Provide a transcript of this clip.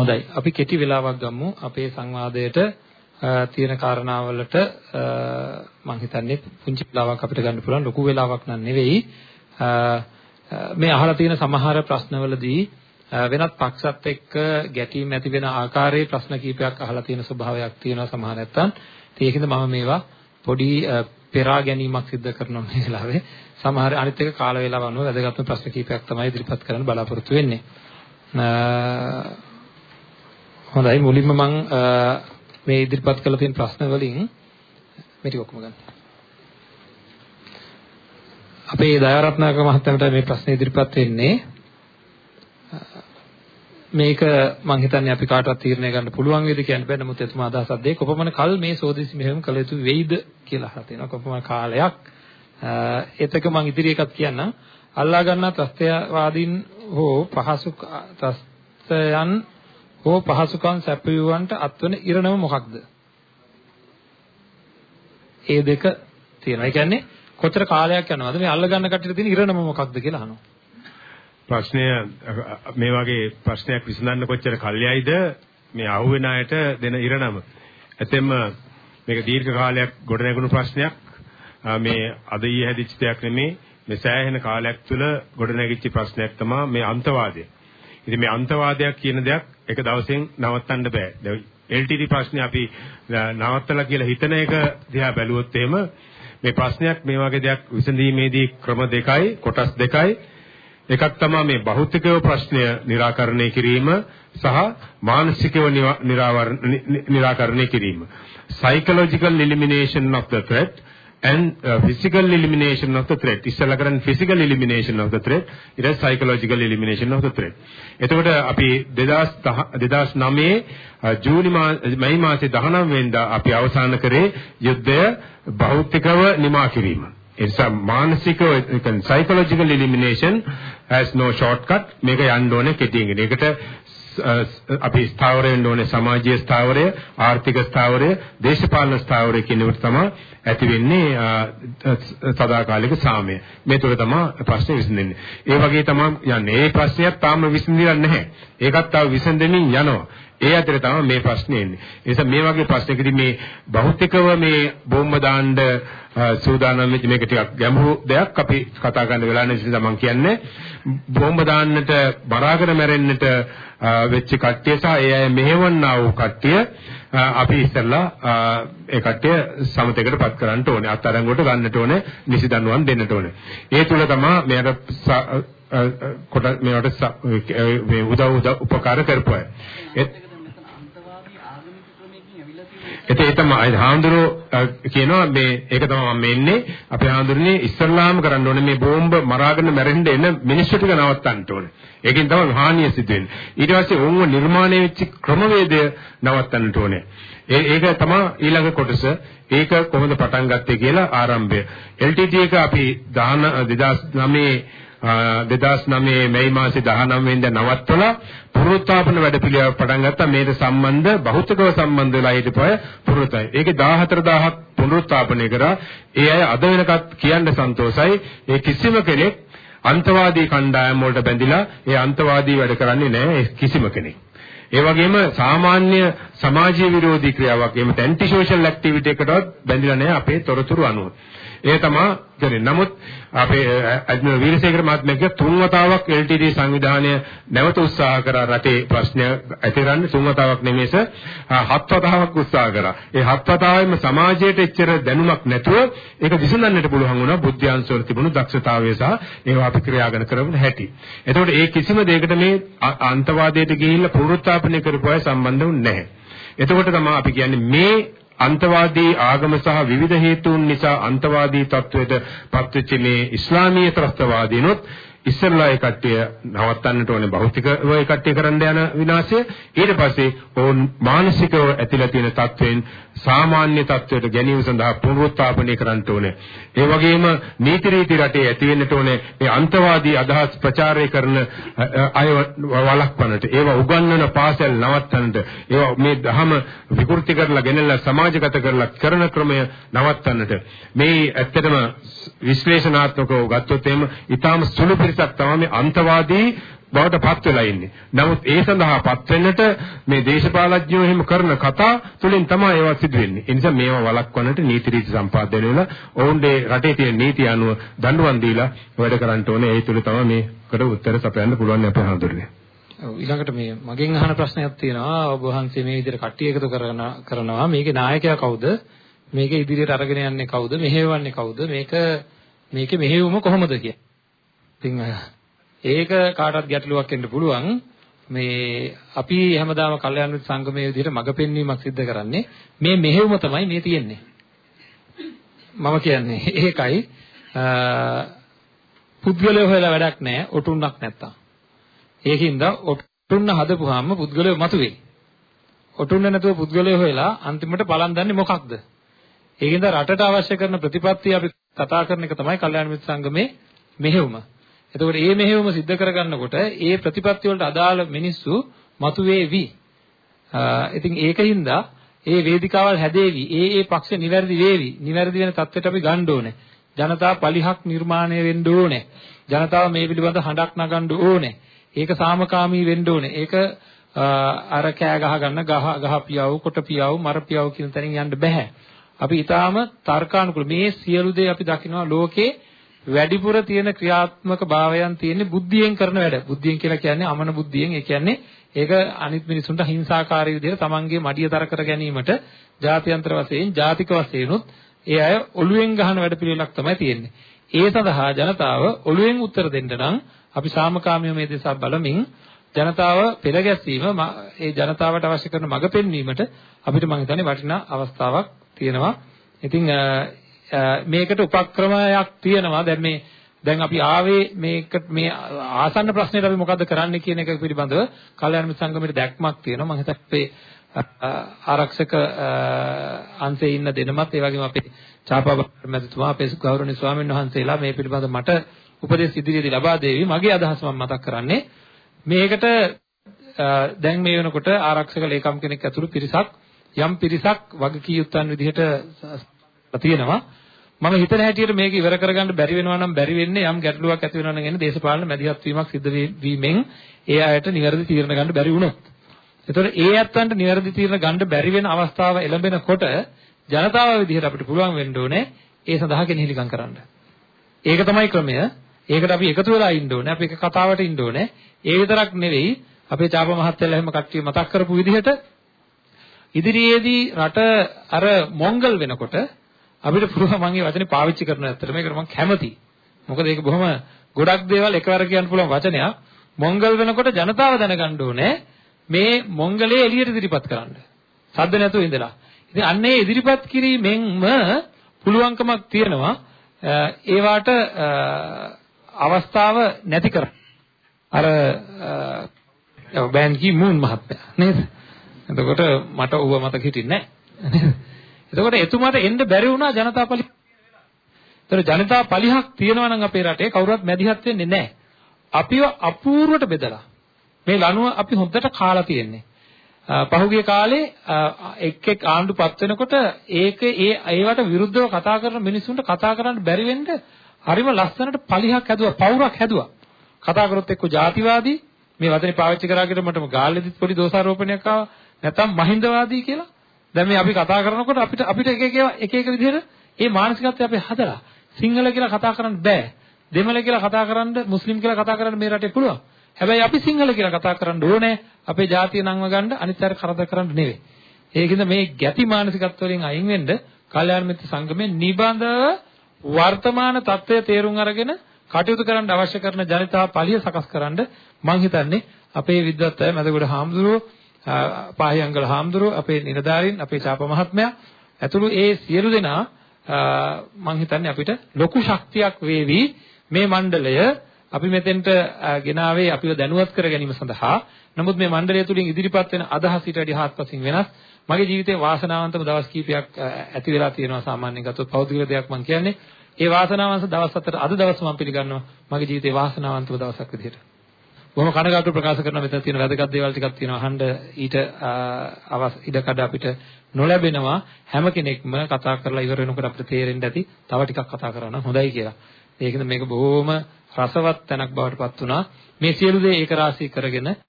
හොඳයි. අපි කෙටි වෙලාවක් ගමු අපේ සංවාදයට තියෙන කාරණාවලට මම හිතන්නේ පුංචි වෙලාවක් අපිට ගන්න පුළුවන් ලොකු වෙලාවක් නන් නෙවෙයි. මේ අහලා තියෙන සමහර ප්‍රශ්නවලදී වෙනත් පක්ෂත් එක්ක ගැටීම් ඇති වෙන ආකාරයේ ප්‍රශ්න කීපයක් අහලා තියෙන ස්වභාවයක් තියෙනවා සමහර නැත්තම්. ඒකෙන්ද මම මේවා පොඩි පෙරා ගැනීමක් සිදු කරනවා මේ වෙලාවේ. සමහර අනිත් එක කාල වේලාව අනුව වැදගත්ම ප්‍රශ්න කීපයක් තමයි ඉදිරිපත් කරන්න බලාපොරොත්තු වෙන්නේ. හොඳයි. මුලින්ම මම මේ ඉදිරිපත් කළ තියෙන ප්‍රශ්න වලින් මේ ටික ඔක්කොම ගන්න. අපේ දයාරත්නාක මහත්මයාට මේ ප්‍රශ්නේ ඉදිරිපත් වෙන්නේ. මේක මම හිතන්නේ අපි කාටවත් තීරණය ගන්න පුළුවන් වේද කියන්න බෑ නමුත් එතුමා අදහසක් දෙයි. කොපමණ කල් මේ සෝදිසි මෙහෙම කළ යුතු වෙයිද කියලා අහලා තියෙනවා. කොපමණ කාලයක්. එතක මම ඉදිරි එකක් කියන්නම්. අල්ලා ගන්නා ත්‍ස්තයවාදීන් හෝ පහසු ත්‍ස්තයන් හෝ පහසුකම් සැපයුවන්ට අත්වන ඉරණම මොකක්ද? ඒ දෙක තියෙනවා. ඒ කියන්නේ කොතර කාලයක් යනවද මේ අල්ල ගන්න කට්ටියට තියෙන ඉරණම මොකක්ද කියලා අහනවා. ප්‍රශ්නය මේ වගේ ප්‍රශ්නයක් විසඳන්න කොච්චර කල්යයිද මේ අහුවෙන අයට දෙන ඉරණම. ඇතෙම මේක දීර්ඝ කාලයක් ගොඩ නැගුණු ප්‍රශ්නයක්. මේ අද ඊයේ හැදිච්ච දෙයක් නෙමේ. මේ සෑහෙන කාලයක් තුළ ගොඩ නැගිච්ච ප්‍රශ්නයක් තමයි මේ අන්තවාදය. ඉතින් මේ අන්තවාදයක් කියන දෙයක් එක දවසෙන් නවත්තන්න බෑ. LTD ප්‍රශ්නේ අපි නවත්තලා කියලා හිතන එක දිහා බැලුවොත් එහෙම මේ ප්‍රශ්නයක් මේ වගේ දෙයක් විසඳීමේදී ක්‍රම දෙකයි කොටස් දෙකයි එකක් තමයි මේ භෞතිකව ප්‍රශ්නය निराකරණය කිරීම සහ මානසිකව निराකරණය කිරීම psychological elimination of the threat and uh, physical elimination of the threat. ඉස්සෙල්ලා කරන්නේ physical elimination of the threat. ඊට පස්සේ psychological elimination of the threat. එතකොට අපි 2009 uh, ජූනි මයි මාසේ 19 වෙනිදා අපි අවසන් කරේ යුද්ධය භෞතිකව නිමා කිරීම. ඒ නිසා මානසිකව psychological elimination has no shortcut. මේක යන්න ඕනේ කෙටියෙන්. ඒකට අපි ස්ථාවර වෙන්න ඕනේ සමාජීය ස්ථාවරය, ආර්ථික ස්ථාවරය, දේශපාලන ස්ථාවරය කියන ඒවා තමයි ඇති වෙන්නේ සදාකාලික සාමය. මේ තුර තමයි ප්‍රශ්නේ විසඳෙන්නේ. ඒ වගේ තමයි යන්නේ. ඒ ප්‍රශ්නයක් තාම විසඳිලා නැහැ. ඒකත් තව විසඳෙමින් යනවා. ඒ අතරේ තමයි මේ ප්‍රශ්නේ එන්නේ. ඒ නිසා මේ වගේ ප්‍රශ්නකදී මේ භෞතිකව මේ බෝම්බ දාන්න සූදානම් වෙච්ච මේක ටිකක් ගැඹුරු දෙයක් අපි කතා කරන්න වෙලා නැති නිසා මම කියන්නේ බෝම්බ දාන්නට බරාගෙන මැරෙන්නට වෙච්ච කට්ටිය සහ ඒ අය මෙහෙවන්නා වූ කට්ටිය අපි ඉස්සෙල්ලා ඒ කට්ටිය සමතේකටපත් කරන්න ඕනේ අත්අඩංගුවට ගන්නට ඕනේ නිසි දඬුවම් දෙන්නට ඕනේ ඒ තුල තමයි මෙයාට කොට මේවට මේ උදව් උපකාර කරපුවා එතේ ඒ තමයි හාමුදුරුවෝ කියනවා මේ ඒක තමයි මම එන්නේ අපේ හාමුදුරනේ ඉස්ලාම් කරන්න ඕනේ මේ බෝම්බ මරාගෙන මැරෙන්න එන මිනිස්සු ටික නවත්තන්න ඕනේ. ඒකෙන් තමයි හානිය සිදු වෙන්නේ. ඊට පස්සේ ඕන්ව නිර්මාණය වෙච්ච ක්‍රමවේදය නවත්තන්න ඕනේ. ඒක තමයි ඊළඟ කොටස. ඒක කොහොමද පටන් ගත්තේ කියලා ආරම්භය. LTT එක අපි 2009 2009 මැයි මාසේ 19 වෙනිදා නවත්වලා පුනරුත්ථාපන වැඩපිළිවෙල පටන් ගත්තා මේට සම්බන්ධ භෞතිකව සම්බන්ධ වෙලා හිටපු අය පුනරුත්ථාපනය. ඒකේ 14000ක් පුනරුත්ථාපනය කරා. ඒ අය අද වෙනකත් කියන්න සන්තෝසයි. ඒ කිසිම කෙනෙක් අන්තවාදී කණ්ඩායම් වලට බැඳිලා ඒ අන්තවාදී වැඩ කරන්නේ නැහැ කිසිම කෙනෙක්. ඒ වගේම සාමාන්‍ය සමාජීය විරෝධී ක්‍රියාවක් එහෙම ඇන්ටි සෝෂල් ඇක්ටිවිටි එකටවත් බැඳිලා නැහැ අපේ තොරතුරු අනුව. ඒ තමයි කරන්නේ. නමුත් අපේ අජ්මල් වීරසේකර මහත්මයා තුන් වතාවක් LTD සංවිධානය නැවත උත්සාහ කරා රටේ ප්‍රශ්න ඇතිරන්න තුන් වතාවක් නෙමෙයිස හත් වතාවක් උත්සාහ කරා. ඒ හත් වතාවෙම සමාජයට එච්චර දැනුමක් නැතුව ඒක විසඳන්නට පුළුවන් වුණා බුද්ධාංශවල තිබුණු දක්ෂතාවය සහ ඒවා අපි ක්‍රියාගන කරන හැටි. එතකොට ඒ කිසිම දෙයකට මේ අන්තවාදයට ගිහිල්ලා පුනරුත්ථාපනය කරපු අය සම්බන්ධ වුන්නේ නැහැ. එතකොට තමයි අපි කියන්නේ මේ අන්තවාදී ආගම සහ විවිධ හේතුන් නිසා අන්තවාදී තත්වයට පත්වෙච්ච මේ ඉස්ලාමීය ත්‍රස්තවාදීනොත් ඉස්සෙල්ලා ඒ කට්ටිය නවත්තන්නට ඕනේ භෞතිකව ඒ කට්ටිය කරන්න යන විනාශය. ඊට පස්සේ ඕන් මානසිකව ඇතිලා තියෙන තත්වයෙන් සාමාන්‍ය තත්වයට ගැනීම සඳහා පුනරුත්ථාපනය කරන්න ඕනේ. ඒ වගේම නීති රීති රටේ ඇති වෙන්නට ඕනේ මේ අන්තවාදී අදහස් ප්‍රචාරය කරන අය වළක්වන්නට. ඒවා උගන්වන පාසල් නවත්තන්නට. ඒවා මේ ධහම විකෘති කරලා ගෙනල්ලා සමාජගත කරලා කරන ක්‍රමය නවත්තන්නට. මේ ඇත්තටම විශ්ලේෂණාත්මකව ගත්තොත් එහෙම ඊටාම සුළු පිරිසක් තමයි අන්තවාදී බවට පත් වෙලා ඉන්නේ. නමුත් ඒ සඳහා පත් වෙන්නට මේ දේශපාලඥයෝ එහෙම කරන කතා තුලින් තමයි ඒවා සිදු වෙන්නේ. ඒ නිසා මේවා වළක්වන්නට නීති රීති සම්පාදනය වෙලා ඔවුන්ගේ රටේ තියෙන නීති අනුව දඬුවම් දීලා වැඩ කරන්න ඕනේ. ඒ තුල තමයි මේකට උත්තර සපයන්න පුළුවන් අපේ හඳුරන්නේ. ඔව් ඊළඟට මේ මගෙන් අහන ප්‍රශ්නයක් තියෙනවා ඔබ වහන්සේ මේ විදිහට කට්ටිය එකතු කරන කරනවා මේකේ නායකයා කවුද මේක ඉදිරියට අරගෙන යන්නේ කවුද මෙහෙවන්නේ කවුද මේක මේකේ මෙහෙයුම කොහොමද කියන්නේ ඉතින් ඒක කාටවත් ගැටලුවක් වෙන්න පුළුවන් මේ අපි හැමදාම කල්යාණ මිත්‍ර සංගමයේ විදිහට මඟ පෙන්වීමක් සිදු කරන්නේ මේ මෙහෙයුම තමයි මේ තියෙන්නේ මම කියන්නේ ඒකයි පුද්ගලය හොයලා වැඩක් නැහැ ඔටුන්නක් නැත්තම් ඒකින්ද ඔටුන්න හදපුවාම පුද්ගලය මතුවේ. ඔටුන්න නැතුව පුද්ගලය හොයලා අන්තිමට බලන් දන්නේ මොකක්ද? ඒකින්ද රටට අවශ්‍ය කරන ප්‍රතිපත්තිය අපි කතා කරන එක තමයි කල්යාණ මිත්‍ර සංගමේ මෙහෙයුම. එතකොට මේ මෙහෙයුම සිද්ධ කරගන්නකොට ඒ ප්‍රතිපත්ති වලට අදාළ මිනිස්සු මතුවේවි. ඉතින් ඒකින්ද ඒ වේදිකාවල් හැදේවි. ඒ ඒ පක්ෂ නිවැරදි වේවි. නිවැරදි වෙන තත්ත්වයට අපි ගන්න ඕනේ. ජනතා පලිහක් නිර්මාණය වෙන්න ඕනේ. ජනතාව මේ පිළිබඳ හඬක් නගන්න ඕනේ. ඒක සාමකාමී වෙන්න ඕනේ. ඒක අර කෑ ගහ ගන්න ගහ ගහ පියව කොට පියව මර පියව කියන තැනින් යන්න බෑ. අපි ඊටාම තර්කානුකූල මේ සියලු දේ අපි දකිනවා ලෝකේ වැඩිපුර තියෙන ක්‍රියාත්මක භාවයන් තියෙන්නේ බුද්ධියෙන් කරන වැඩ. බුද්ධියෙන් කියලා කියන්නේ අමන බුද්ධියෙන්. ඒ කියන්නේ ඒක අනිත් මිනිසුන්ට හිංසාකාරී විදිහට තමන්ගේ මඩිය තර කර ගැනීමට ජාත්‍යන්තර වශයෙන් ජාතික වශයෙන්ුත් ඒ අය ඔළුවෙන් ගහන වැඩ පිළිවෙලක් තමයි තියෙන්නේ. ඒ සඳහා ජනතාව ඔළුවෙන් උත්තර දෙන්න නම් අපි සාමකාමීව මේ දේශා බලමින් ජනතාව පෙළගැස්වීම ඒ ජනතාවට අවශ්‍ය කරන මඟ පෙන්වීමට අපිට මම හිතන්නේ වටිනා අවස්ථාවක් තියෙනවා. ඉතින් මේකට උපක්‍රමයක් තියෙනවා. දැන් මේ දැන් අපි ආවේ මේක මේ ආසන්න ප්‍රශ්නෙට අපි මොකද්ද කරන්න කියන එක පිළිබඳව කල්‍යාණ මිත්‍ර සංගමයේ දැක්මක් තියෙනවා. මම හිතන්නේ ආරක්ෂක අංශයේ ඉන්න දෙනමත් ඒ වගේම අපේ චාපා මැතිතුමා අපේ ගෞරවනීය ස්වාමීන් වහන්සේලා මේ පිළිබඳව මට උපදෙස් ඉදිරියේදී ලබා දෙවි. මගේ අදහස මම මතක් කරන්නේ මේකට දැන් මේ වෙනකොට ආරක්ෂක ලේකම් කෙනෙක් ඇතුළු පිරිසක් යම් පිරිසක් වගකී යුත්තන් විදිහට තියෙනවා. මම හිතන හැටියට මේක ඉවර කරගන්න බැරි වෙනවා නම් බැරි වෙන්නේ යම් ගැටලුවක් ඇති වෙනවා නම් එන්නේ දේශපාලන මැදිහත් වීමක් සිද්ධ වීමෙන් ඒ අයට නිවැරදි තීරණ ගන්න බැරි වුණොත්. ඒතකොට ඒ ඇත්තන්ට නිවැරදි තීරණ ගන්න බැරි වෙන අවස්ථාව එළඹෙනකොට ජනතාව විදිහට අපිට පුළුවන් වෙන්න ඕනේ ඒ සඳහා කෙනෙහිලිකම් කරන්න. ඒක තමයි ක්‍රමය. ඒකට අපි එකතු වෙලා ඉන්න ඕනේ. අපි එක කතාවට ඉන්න ඕනේ. ඒ විතරක් නෙවෙයි අපේ චාප මහත්තයලා එහෙම කට්ටිය මතක් කරපු විදිහට ඉදිරියේදී රට අර මොංගල් වෙනකොට අපිට පුළුවන් මම මේ වචනේ පාවිච්චි කරනවා ඇත්තට මේකට මම කැමතියි. මොකද ඒක බොහොම ගොඩක් දේවල් එකවර කියන්න පුළුවන් වචනයක්. මොංගල් වෙනකොට ජනතාව දැනගන්න ඕනේ මේ මොංගලයේ එළියට ඉදිරිපත් කරන්න. සද්ද නැතුව ඉඳලා. ඉතින් අන්න ඒ ඉදිරිපත් කිරීමෙන්ම පුළුවන්කමක් තියෙනවා ඒවට අවස්ථාව නැති කර අර බෑන් කි මූන් මහත්තයා නේද? එතකොට මට ඌව මතක හිටින්නේ නැහැ. එතකොට එතුමාට එන්න බැරි වුණා ජනතා පලි. ඒතර ජනතා පලිහක් තියෙනවා නම් අපේ රටේ කවුරුවත් මැදිහත් වෙන්නේ නැහැ. අපිව අපූර්වට බෙදලා මේ ලනුව අපි හොද්දට කාලා තියෙන්නේ. පහුගිය කාලේ එක් එක් ආණ්ඩුපත් වෙනකොට ඒක ඒ ඒවට විරුද්ධව කතා කරන මිනිස්සුන්ට කතා කරන්න බැරි වෙන්න හරිම ලස්සනට පලිහක් හැදුවා පවුරක් හැදුවා. කතා කරොත් එක්ක ජාතිවාදී මේ වචනේ පාවිච්චි කරාගෙන මටම ගාල්ලෙදිත් පොඩි දෝෂාරෝපණයක් ආවා. නැත්නම් මහින්දවාදී කියලා. දැන් මේ අපි කතා කරනකොට අපිට අපිට එක එක එක එක විදිහට මේ මානසිකත්වය අපි හදලා සිංහල කියලා කතා කරන්න බෑ. දෙමළ කියලා කතා කරන්න, මුස්ලිම් කියලා කතා කරන්න මේ රටේ පුළුවන්. හැබැයි අපි සිංහල කියලා කතා කරන්න ඕනේ අපේ ජාතිය නංව ගන්න අනිත් අය කරදර කරන්න නෙවෙයි. ඒකින්ද මේ ගැති මානසිකත්ව වලින් අයින් වෙන්න කල්යාණ මිත්‍ර සංගමේ නිබඳ වර්තමාන தত্ত্বය තේරුම් අරගෙන කටයුතු කරන්න අවශ්‍ය කරන ජනතා පලිය සකස් කරන්න මම හිතන්නේ අපේ විද්වත්ය මැදගොඩ හාමුදුරුවෝ පාහියංගල හාමුදුරුවෝ අපේ නිලධාරීන් අපේ ඡාප මහත්මයා ඇතුළු ඒ සියලු දෙනා මම හිතන්නේ අපිට ලොකු ශක්තියක් වේවි මේ මණ්ඩලය අපි මෙතෙන්ට ගෙනාවේ අපිව දැනුවත් කර ගැනීම සඳහා. නමුත් මේ මණ්ඩලය තුලින් ඉදිරිපත් වෙන අදහස් ඊට වඩා හාත්පසින් වෙනස්. මගේ ජීවිතේ වාසනාවන්තම දවස් කීපයක් ඇති වෙලා තියෙනවා සාමාන්‍යයෙන් ගත්තොත් පෞද්ගලික දෙයක් මම කියන්නේ. ඒ වාසනාවන්ත දවස් අතර අද දවස් මම පිළිගන්නවා මගේ ජීවිතේ වාසනාවන්තම දවසක් විදිහට. බොහොම කනගාටු ප්‍රකාශ කරනවා මෙතන තියෙන වැදගත් දේවල් ටිකක් තියෙනවා අහන්න ඊට අවස් ඉඩකඩ අපිට නොලැබෙනවා හැම කෙනෙක්ම කතා කරලා ඉවර වෙනකොට අපිට තේරෙන්න ඇති තව ටිකක් කතා කරන්න හොඳයි කියලා. ඒකද මේක බොහොම රසවත් තැනක් බවට පත් වුණා. මේ සියලු දේ ඒක රාශී කරගෙන